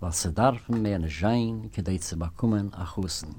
was sie darfen mehr nicht sein, gedei zu bekommen, achusen.